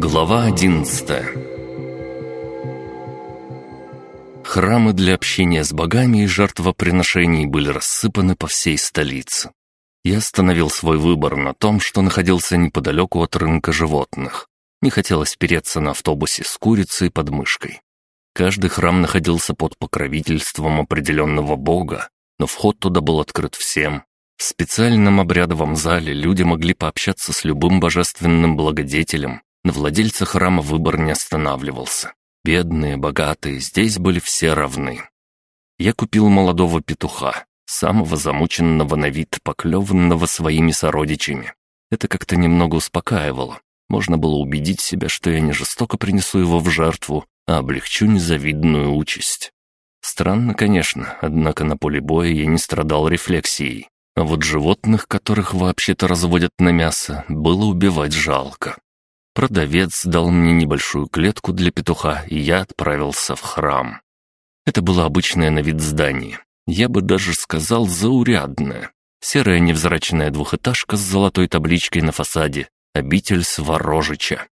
Глава 11 Храмы для общения с богами и жертвоприношений были рассыпаны по всей столице. Я остановил свой выбор на том, что находился неподалеку от рынка животных. Не хотелось переться на автобусе с курицей под мышкой. Каждый храм находился под покровительством определенного бога, но вход туда был открыт всем. В специальном обрядовом зале люди могли пообщаться с любым божественным благодетелем, на владельца храма выбор не останавливался. Бедные, богатые, здесь были все равны. Я купил молодого петуха, самого замученного на вид, поклеванного своими сородичами. Это как-то немного успокаивало. Можно было убедить себя, что я не жестоко принесу его в жертву, а облегчу незавидную участь. Странно, конечно, однако на поле боя я не страдал рефлексией. А вот животных, которых вообще-то разводят на мясо, было убивать жалко. Продавец дал мне небольшую клетку для петуха, и я отправился в храм. Это было обычное на вид здание. Я бы даже сказал заурядное. Серая невзрачная двухэтажка с золотой табличкой на фасаде «Обитель Сворожича».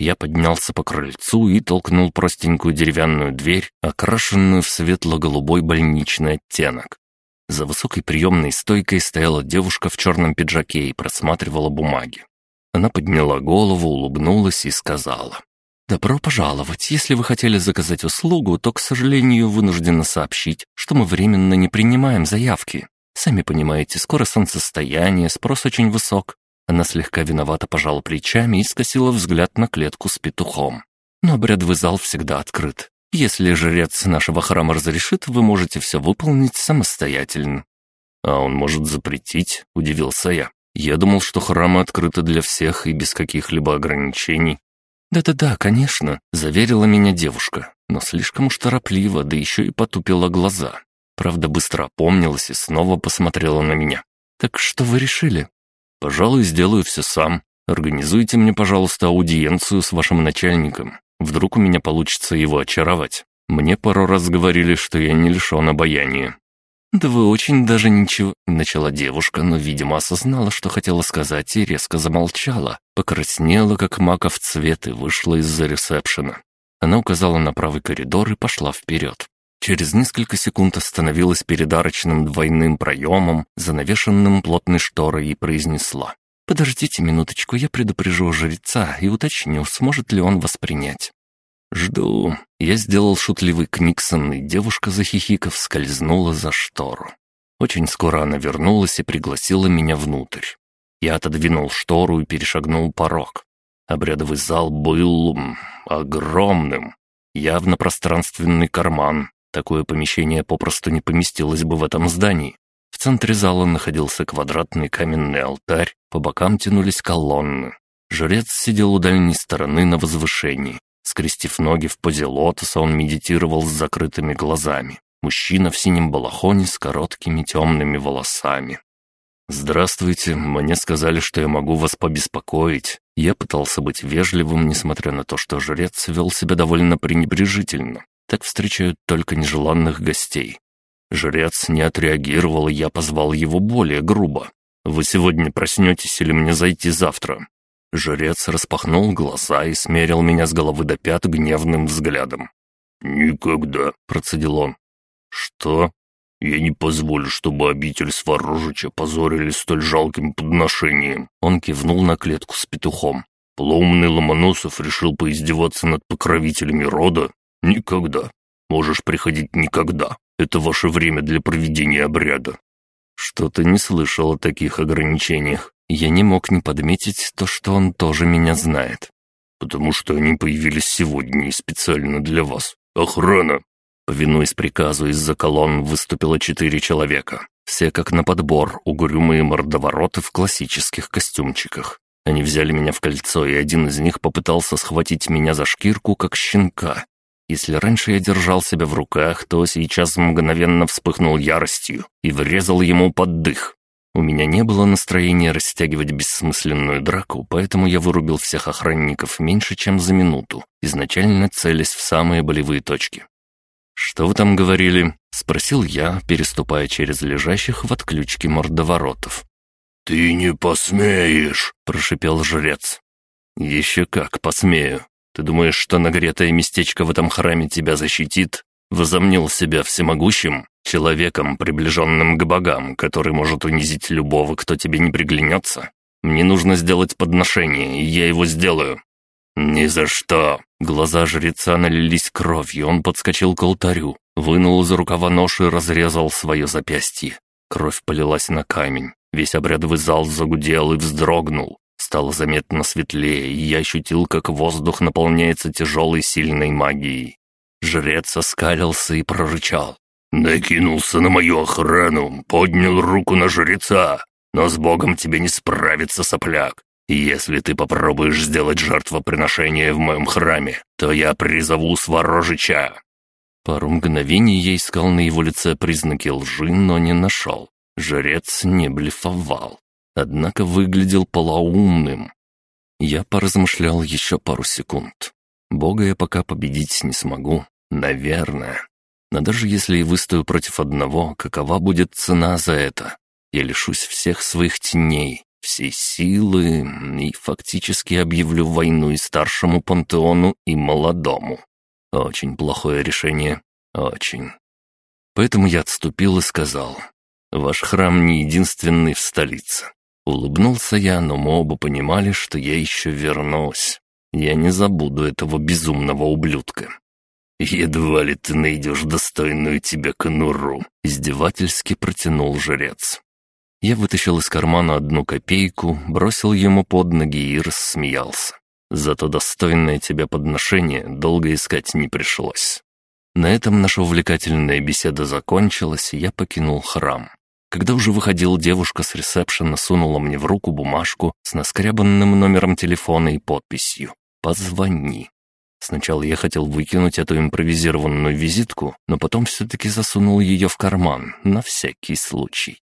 Я поднялся по крыльцу и толкнул простенькую деревянную дверь, окрашенную в светло-голубой больничный оттенок. За высокой приемной стойкой стояла девушка в черном пиджаке и просматривала бумаги. Она подняла голову, улыбнулась и сказала. «Добро пожаловать. Если вы хотели заказать услугу, то, к сожалению, вынуждена сообщить, что мы временно не принимаем заявки. Сами понимаете, скоро солнцестояние, спрос очень высок». Она слегка виновато пожала плечами и скосила взгляд на клетку с петухом. «Но обрядовый зал всегда открыт. Если жрец нашего храма разрешит, вы можете все выполнить самостоятельно». «А он может запретить?» – удивился я. Я думал, что храмы открыты для всех и без каких-либо ограничений. «Да-да-да, конечно», — заверила меня девушка, но слишком уж торопливо, да еще и потупила глаза. Правда, быстро опомнилась и снова посмотрела на меня. «Так что вы решили?» «Пожалуй, сделаю все сам. Организуйте мне, пожалуйста, аудиенцию с вашим начальником. Вдруг у меня получится его очаровать. Мне пару раз говорили, что я не лишен обаяния. «Да вы очень даже ничего...» — начала девушка, но, видимо, осознала, что хотела сказать, и резко замолчала. Покраснела, как маков цвет, и вышла из-за ресепшена. Она указала на правый коридор и пошла вперед. Через несколько секунд остановилась перед арочным двойным проемом, занавешенным плотной шторой, и произнесла. «Подождите минуточку, я предупрежу жреца и уточню, сможет ли он воспринять». «Жду». Я сделал шутливый книксон, и девушка, захихиков, скользнула за штору. Очень скоро она вернулась и пригласила меня внутрь. Я отодвинул штору и перешагнул порог. Обрядовый зал был... огромным. Явно пространственный карман. Такое помещение попросту не поместилось бы в этом здании. В центре зала находился квадратный каменный алтарь, по бокам тянулись колонны. Жрец сидел у дальней стороны на возвышении. Скрестив ноги в позе лотоса, он медитировал с закрытыми глазами. Мужчина в синем балахоне с короткими темными волосами. «Здравствуйте, мне сказали, что я могу вас побеспокоить». Я пытался быть вежливым, несмотря на то, что жрец вел себя довольно пренебрежительно. Так встречают только нежеланных гостей. Жрец не отреагировал, и я позвал его более грубо. «Вы сегодня проснетесь или мне зайти завтра?» Жрец распахнул глаза и смерил меня с головы до пят гневным взглядом. «Никогда», — процедил он. «Что? Я не позволю, чтобы обитель Сварожича позорили столь жалким подношением». Он кивнул на клетку с петухом. Полоумный Ломоносов решил поиздеваться над покровителями рода? Никогда. Можешь приходить никогда. Это ваше время для проведения обряда. Что-то не слышал о таких ограничениях. Я не мог не подметить то, что он тоже меня знает. «Потому что они появились сегодня и специально для вас. Охрана!» Повинуясь приказу, из-за колонн выступило четыре человека. Все как на подбор, угрюмые мордовороты в классических костюмчиках. Они взяли меня в кольцо, и один из них попытался схватить меня за шкирку, как щенка. Если раньше я держал себя в руках, то сейчас мгновенно вспыхнул яростью и врезал ему под дых. У меня не было настроения растягивать бессмысленную драку, поэтому я вырубил всех охранников меньше, чем за минуту, изначально целясь в самые болевые точки. «Что вы там говорили?» — спросил я, переступая через лежащих в отключке мордоворотов. «Ты не посмеешь!» — прошипел жрец. «Еще как посмею. Ты думаешь, что нагретое местечко в этом храме тебя защитит? Возомнил себя всемогущим, человеком, приближенным к богам, который может унизить любого, кто тебе не приглянется? Мне нужно сделать подношение, и я его сделаю». «Ни за что!» Глаза жреца налились кровью, он подскочил к алтарю, вынул из рукава нож и разрезал свое запястье. Кровь полилась на камень. Весь обрядовый зал загудел и вздрогнул. Стало заметно светлее, и я ощутил, как воздух наполняется тяжелой сильной магией. Жрец оскалился и прорычал. «Накинулся на мою охрану, поднял руку на жреца, но с Богом тебе не справиться, сопляк. Если ты попробуешь сделать жертвоприношение в моем храме, то я призову Сворожича». Пару мгновений я искал на его лице признаки лжи, но не нашел. Жрец не блефовал, однако выглядел полоумным. Я поразмышлял еще пару секунд. Бога я пока победить не смогу, наверное. Но даже если и выстою против одного, какова будет цена за это? Я лишусь всех своих теней, всей силы и фактически объявлю войну и старшему пантеону, и молодому. Очень плохое решение, очень. Поэтому я отступил и сказал, «Ваш храм не единственный в столице». Улыбнулся я, но мы оба понимали, что я еще вернусь. Я не забуду этого безумного ублюдка. «Едва ли ты найдешь достойную тебя конуру», — издевательски протянул жрец. Я вытащил из кармана одну копейку, бросил ему под ноги и рассмеялся. Зато достойное тебя подношение долго искать не пришлось. На этом наша увлекательная беседа закончилась, и я покинул храм. Когда уже выходил, девушка с ресепшена сунула мне в руку бумажку с наскрябанным номером телефона и подписью «Позвони». Сначала я хотел выкинуть эту импровизированную визитку, но потом все-таки засунул ее в карман, на всякий случай.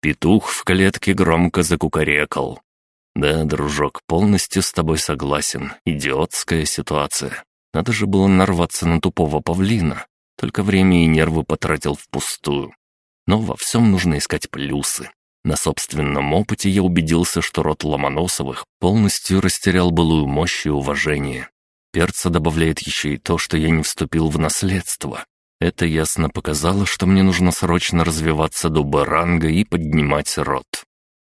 Петух в клетке громко закукарекал. «Да, дружок, полностью с тобой согласен. Идиотская ситуация. Надо же было нарваться на тупого павлина. Только время и нервы потратил впустую. Но во всем нужно искать плюсы. На собственном опыте я убедился, что род Ломоносовых полностью растерял былую мощь и уважение. Перца добавляет еще и то, что я не вступил в наследство. Это ясно показало, что мне нужно срочно развиваться до баранга и поднимать рот.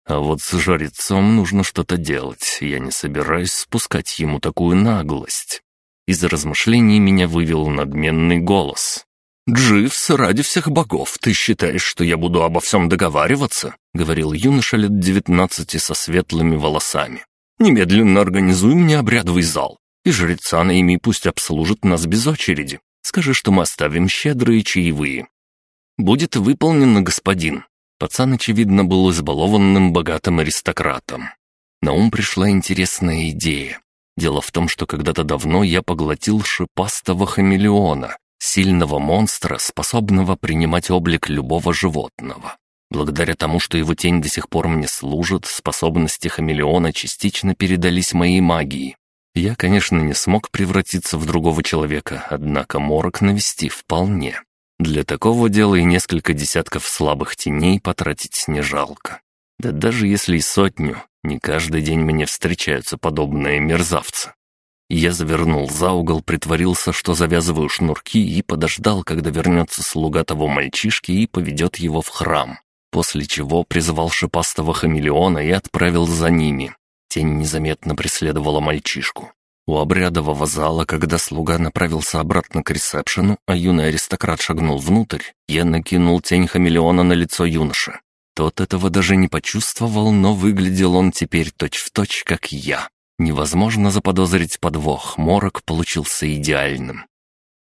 А вот с жрецом нужно что-то делать, я не собираюсь спускать ему такую наглость. Из размышлений меня вывел надменный голос. «Дживс, ради всех богов, ты считаешь, что я буду обо всем договариваться?» — говорил юноша лет девятнадцати со светлыми волосами. «Немедленно организуй мне обрядовый зал, и жреца на ими пусть обслужит нас без очереди. Скажи, что мы оставим щедрые чаевые». «Будет выполнено, господин». Пацан, очевидно, был избалованным богатым аристократом. На ум пришла интересная идея. Дело в том, что когда-то давно я поглотил шипастого хамелеона, сильного монстра, способного принимать облик любого животного. Благодаря тому, что его тень до сих пор мне служит, способности хамелеона частично передались моей магии. Я, конечно, не смог превратиться в другого человека, однако морок навести вполне. Для такого дела и несколько десятков слабых теней потратить не жалко. Да даже если и сотню, не каждый день мне встречаются подобные мерзавцы. Я завернул за угол, притворился, что завязываю шнурки и подождал, когда вернется слуга того мальчишки и поведет его в храм. После чего призвал шипастого хамелеона и отправил за ними. Тень незаметно преследовала мальчишку. У обрядового зала, когда слуга направился обратно к ресепшену, а юный аристократ шагнул внутрь, я накинул тень хамелеона на лицо юноши. Тот этого даже не почувствовал, но выглядел он теперь точь-в-точь, точь, как я. Невозможно заподозрить подвох, морок получился идеальным.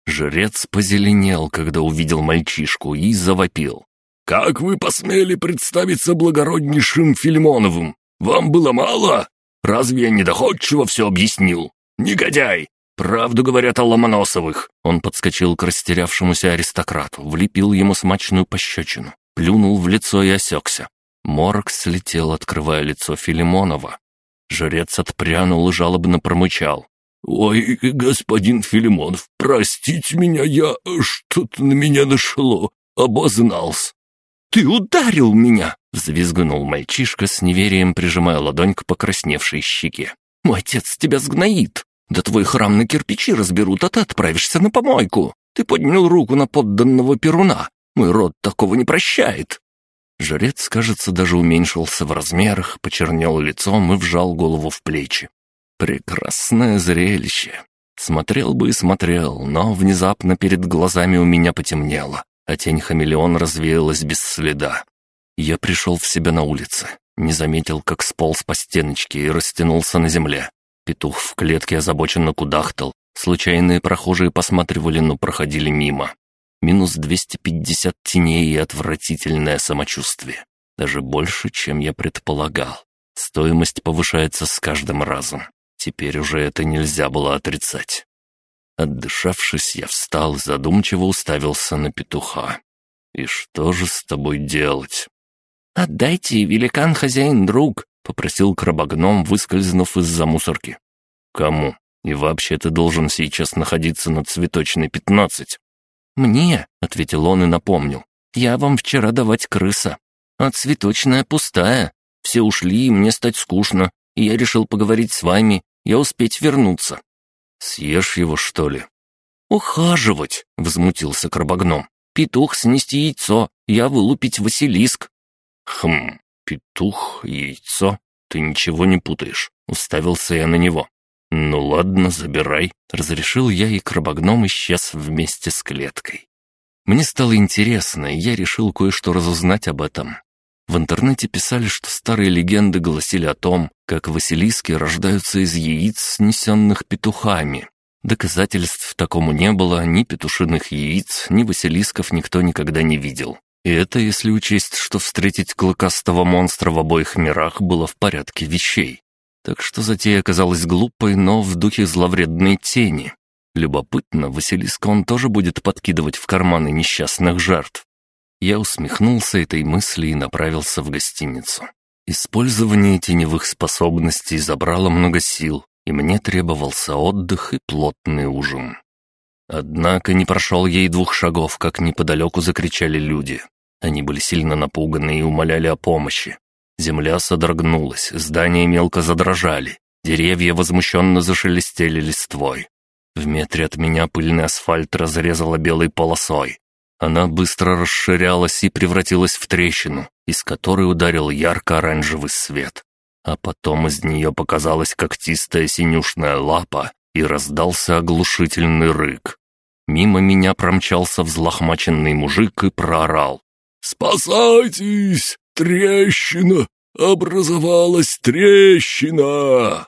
Жрец позеленел, когда увидел мальчишку, и завопил. «Как вы посмели представиться благороднейшим Филимоновым? Вам было мало? Разве я недоходчиво все объяснил? Негодяй! Правду говорят о Ломоносовых!» Он подскочил к растерявшемуся аристократу, влепил ему смачную пощечину, плюнул в лицо и осекся. Морок слетел, открывая лицо Филимонова. Жрец отпрянул и жалобно промычал. «Ой, господин Филимонов, простите меня, я... что-то на меня нашло, обознался». «Ты ударил меня!» — взвизгнул мальчишка с неверием, прижимая ладонь к покрасневшей щеке. Мой отец тебя сгноит. Да твой храм на кирпичи разберут, а ты отправишься на помойку. Ты поднял руку на подданного Перуна. Мой род такого не прощает». Жрец, кажется, даже уменьшился в размерах, почернел лицом и вжал голову в плечи. Прекрасное зрелище. Смотрел бы и смотрел, но внезапно перед глазами у меня потемнело, а тень хамелеон развеялась без следа. Я пришел в себя на улице, не заметил, как сполз по стеночке и растянулся на земле. Петух в клетке озабоченно кудахтал, случайные прохожие посматривали, но проходили мимо. Минус 250 теней и отвратительное самочувствие. Даже больше, чем я предполагал. Стоимость повышается с каждым разом. Теперь уже это нельзя было отрицать. Отдышавшись, я встал задумчиво уставился на петуха. «И что же с тобой делать?» «Отдайте, великан-хозяин-друг», — попросил крабогном, выскользнув из-за мусорки. «Кому? И вообще ты должен сейчас находиться на цветочной пятнадцать». «Мне», — ответил он и напомнил. «Я вам вчера давать крыса. А цветочная пустая. Все ушли, и мне стать скучно. И я решил поговорить с вами и успеть вернуться». «Съешь его, что ли?» «Ухаживать», — возмутился крабогном. «Петух снести яйцо, я вылупить Василиск». «Хм, петух, яйцо, ты ничего не путаешь», — уставился я на него. «Ну ладно, забирай», — разрешил я, и крабогном исчез вместе с клеткой. Мне стало интересно, и я решил кое-что разузнать об этом. В интернете писали, что старые легенды гласили о том, как василиски рождаются из яиц, снесенных петухами. Доказательств такому не было, ни петушиных яиц, ни василисков никто никогда не видел. И это если учесть, что встретить клыкастого монстра в обоих мирах было в порядке вещей. Так что затея оказалась глупой, но в духе зловредной тени. Любопытно, Василиска он тоже будет подкидывать в карманы несчастных жертв. Я усмехнулся этой мысли и направился в гостиницу. Использование теневых способностей забрало много сил, и мне требовался отдых и плотный ужин. Однако не прошел ей двух шагов, как неподалеку закричали люди. Они были сильно напуганы и умоляли о помощи. Земля содрогнулась, здания мелко задрожали, деревья возмущенно зашелестели листвой. В метре от меня пыльный асфальт разрезала белой полосой. Она быстро расширялась и превратилась в трещину, из которой ударил ярко-оранжевый свет. А потом из нее показалась когтистая синюшная лапа и раздался оглушительный рык. Мимо меня промчался взлохмаченный мужик и проорал. «Спасайтесь! Трещина! Образовалась трещина!»